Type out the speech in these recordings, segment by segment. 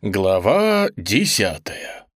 Глава десятая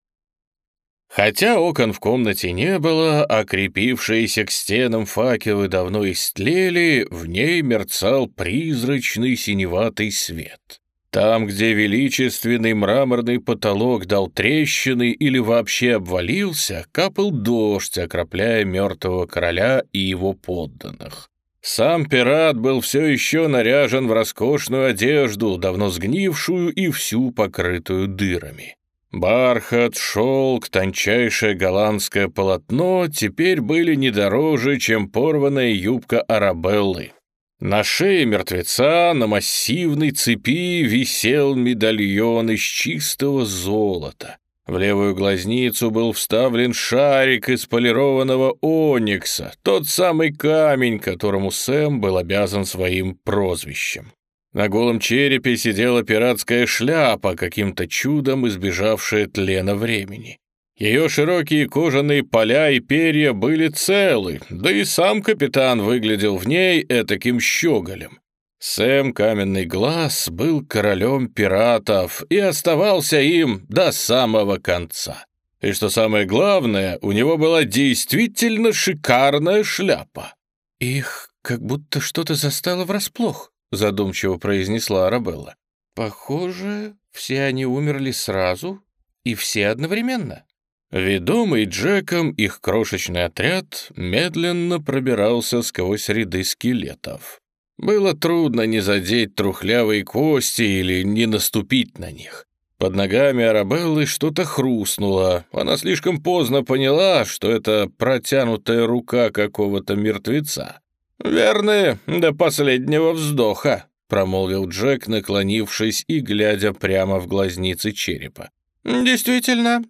Хотя окон в комнате не было, а крепившиеся к стенам факелы давно истлели, в ней мерцал призрачный синеватый свет. Там, где величественный мраморный потолок дал трещины или вообще обвалился, капал дождь, окропляя мертвого короля и его подданных. Сам пират был все еще наряжен в роскошную одежду, давно сгнившую и всю покрытую дырами. Бархат, шелк, тончайшее голландское полотно теперь были не дороже, чем порванная юбка Арабеллы. На шее мертвеца на массивной цепи висел медальон из чистого золота. В левую глазницу был вставлен шарик из полированного оникса, тот самый камень, которому Сэм был обязан своим прозвищем. На голом черепе сидела пиратская шляпа, каким-то чудом избежавшая тлена времени. Ее широкие кожаные поля и перья были целы, да и сам капитан выглядел в ней этаким щеголем. Сэм Каменный Глаз был королем пиратов и оставался им до самого конца. И что самое главное, у него была действительно шикарная шляпа. «Их как будто что-то застало врасплох», — задумчиво произнесла Арабелла. «Похоже, все они умерли сразу и все одновременно». Ведомый Джеком их крошечный отряд медленно пробирался сквозь ряды скелетов. Было трудно не задеть трухлявые кости или не наступить на них. Под ногами Арабеллы что-то хрустнуло. Она слишком поздно поняла, что это протянутая рука какого-то мертвеца. «Верные до последнего вздоха», — промолвил Джек, наклонившись и глядя прямо в глазницы черепа. «Действительно,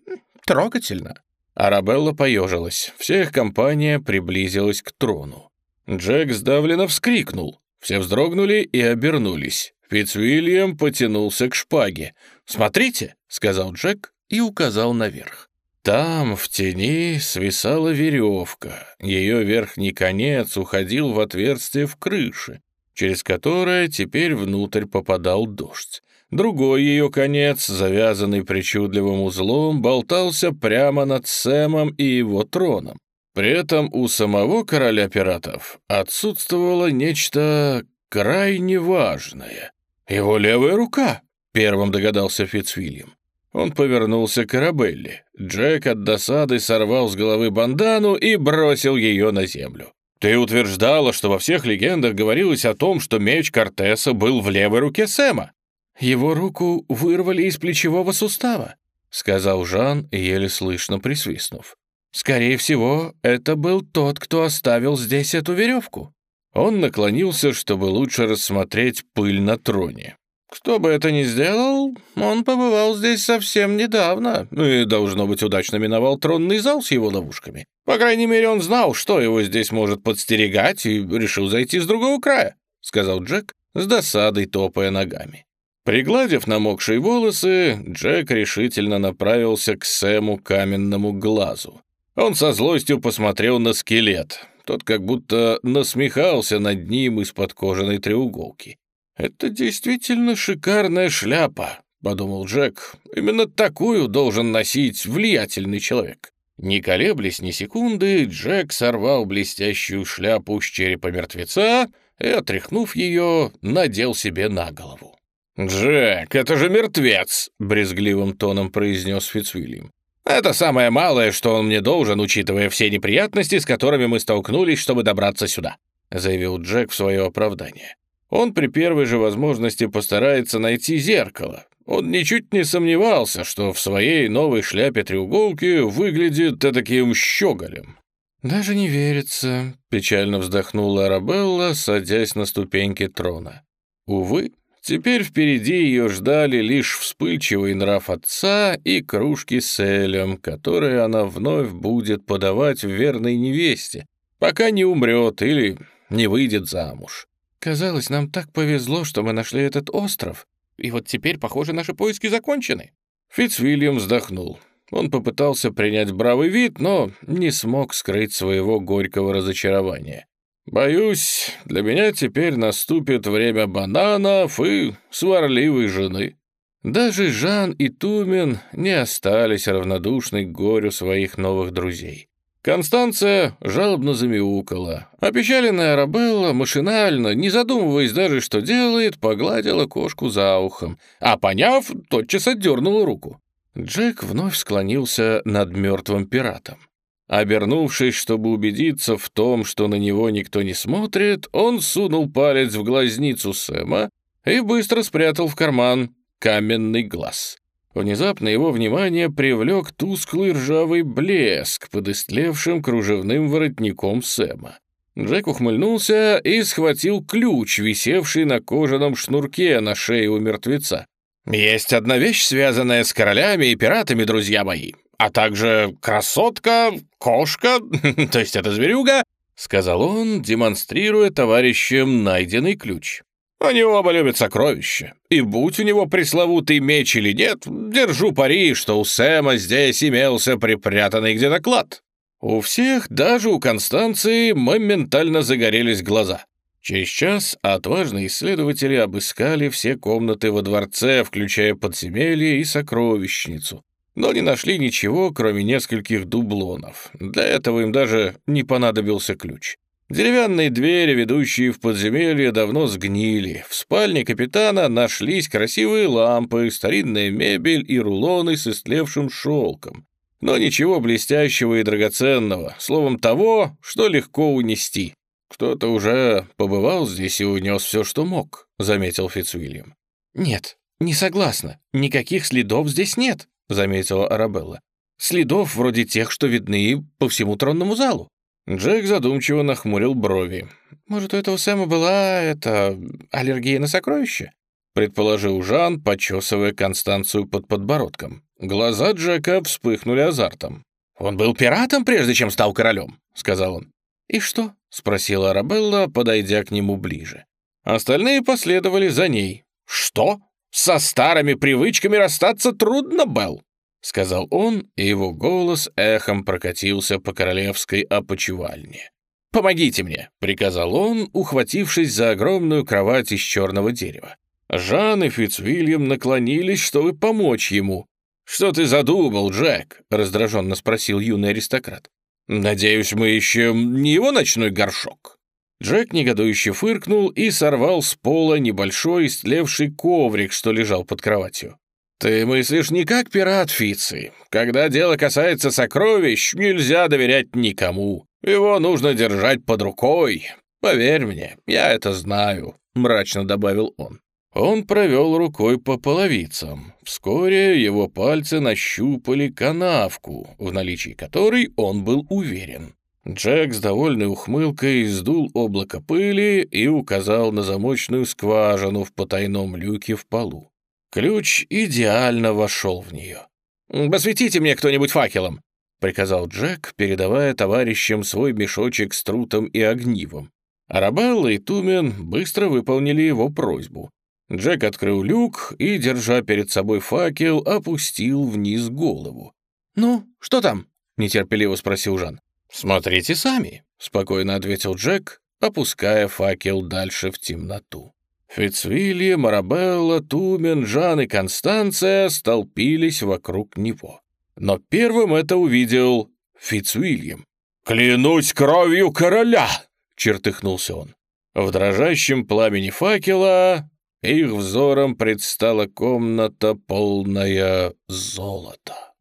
трогательно». Арабелла поежилась. Вся их компания приблизилась к трону. Джек сдавленно вскрикнул. Все вздрогнули и обернулись. Фицвильям потянулся к шпаге. «Смотрите», — сказал Джек и указал наверх. Там, в тени, свисала веревка. Ее верхний конец уходил в отверстие в крыше, через которое теперь внутрь попадал дождь. Другой ее конец, завязанный причудливым узлом, болтался прямо над Сэмом и его троном. При этом у самого короля пиратов отсутствовало нечто крайне важное. Его левая рука, первым догадался Фицвильям. Он повернулся к Арабелле. Джек от досады сорвал с головы бандану и бросил ее на землю. «Ты утверждала, что во всех легендах говорилось о том, что меч Кортеса был в левой руке Сэма. Его руку вырвали из плечевого сустава», — сказал Жан, еле слышно присвистнув. Скорее всего, это был тот, кто оставил здесь эту веревку. Он наклонился, чтобы лучше рассмотреть пыль на троне. Кто бы это ни сделал, он побывал здесь совсем недавно и, должно быть, удачно миновал тронный зал с его ловушками. По крайней мере, он знал, что его здесь может подстерегать, и решил зайти с другого края, — сказал Джек, с досадой топая ногами. Пригладив намокшие волосы, Джек решительно направился к Сэму каменному глазу. Он со злостью посмотрел на скелет. Тот как будто насмехался над ним из-под кожаной треуголки. «Это действительно шикарная шляпа», — подумал Джек. «Именно такую должен носить влиятельный человек». Не колеблясь ни секунды, Джек сорвал блестящую шляпу с черепа мертвеца и, отряхнув ее, надел себе на голову. «Джек, это же мертвец!» — брезгливым тоном произнес Фицвильям. Это самое малое, что он мне должен, учитывая все неприятности, с которыми мы столкнулись, чтобы добраться сюда», — заявил Джек в свое оправдание. Он при первой же возможности постарается найти зеркало. Он ничуть не сомневался, что в своей новой шляпе-треуголке выглядит таким щеголем. «Даже не верится», — печально вздохнула Арабелла, садясь на ступеньки трона. Увы, Теперь впереди ее ждали лишь вспыльчивый нрав отца и кружки с элем, которые она вновь будет подавать в верной невесте, пока не умрет или не выйдет замуж. Казалось, нам так повезло, что мы нашли этот остров, и вот теперь, похоже, наши поиски закончены. Фитцвильям вздохнул. Он попытался принять бравый вид, но не смог скрыть своего горького разочарования. Боюсь, для меня теперь наступит время бананов и сварливой жены. Даже Жан и Тумен не остались равнодушны к горю своих новых друзей. Констанция жалобно замяукала. Опечаленная Арабелла машинально, не задумываясь даже, что делает, погладила кошку за ухом, а поняв, тотчас отдернула руку. Джек вновь склонился над мертвым пиратом. Обернувшись, чтобы убедиться в том, что на него никто не смотрит, он сунул палец в глазницу Сэма и быстро спрятал в карман каменный глаз. Внезапно его внимание привлек тусклый ржавый блеск под истлевшим кружевным воротником Сэма. Джек ухмыльнулся и схватил ключ, висевший на кожаном шнурке на шее у мертвеца. «Есть одна вещь, связанная с королями и пиратами, друзья мои, а также красотка, кошка, то есть это зверюга», — сказал он, демонстрируя товарищам найденный ключ. Они оба любят сокровища. И будь у него пресловутый меч или нет, держу пари, что у Сэма здесь имелся припрятанный где-то клад. У всех, даже у Констанции, моментально загорелись глаза. Через час отважные исследователи обыскали все комнаты во дворце, включая подземелье и сокровищницу, но не нашли ничего, кроме нескольких дублонов. Для этого им даже не понадобился ключ. Деревянные двери, ведущие в подземелье, давно сгнили. В спальне капитана нашлись красивые лампы, старинная мебель и рулоны с истлевшим шелком. Но ничего блестящего и драгоценного, словом того, что легко унести. «Кто-то уже побывал здесь и унес все, что мог», — заметил Фицуильям. «Нет, не согласна. Никаких следов здесь нет», — заметила Арабелла. «Следов вроде тех, что видны по всему тронному залу». Джек задумчиво нахмурил брови. «Может, у этого Сэма была, это, аллергия на сокровища?» предположил Жан, почесывая Констанцию под подбородком. Глаза Джека вспыхнули азартом. «Он был пиратом, прежде чем стал королем», — сказал он. «И что?» — спросила Арабелла, подойдя к нему ближе. Остальные последовали за ней. «Что? Со старыми привычками расстаться трудно, Белл?» — сказал он, и его голос эхом прокатился по королевской опочивальне. «Помогите мне!» — приказал он, ухватившись за огромную кровать из черного дерева. Жан и Фицвильям наклонились, чтобы помочь ему. «Что ты задумал, Джек?» — раздраженно спросил юный аристократ. «Надеюсь, мы еще не его ночной горшок?» Джек негодующе фыркнул и сорвал с пола небольшой истлевший коврик, что лежал под кроватью. «Ты мыслишь не как пират, Фицы. Когда дело касается сокровищ, нельзя доверять никому. Его нужно держать под рукой. Поверь мне, я это знаю», — мрачно добавил он. Он провел рукой по половицам. Вскоре его пальцы нащупали канавку, в наличии которой он был уверен. Джек с довольной ухмылкой сдул облако пыли и указал на замочную скважину в потайном люке в полу. Ключ идеально вошел в нее. «Посветите мне кто-нибудь факелом», — приказал Джек, передавая товарищам свой мешочек с трутом и огнивом. Арабелла и Тумен быстро выполнили его просьбу. Джек открыл люк и, держа перед собой факел, опустил вниз голову. «Ну, что там?» — нетерпеливо спросил Жан. «Смотрите сами», — спокойно ответил Джек, опуская факел дальше в темноту. Фицвильям, Марабелла, Тумен, Жан и Констанция столпились вокруг него. Но первым это увидел Фицвильям. «Клянусь кровью короля!» — чертыхнулся он. В дрожащем пламени факела их взором предстала комната, полная золота.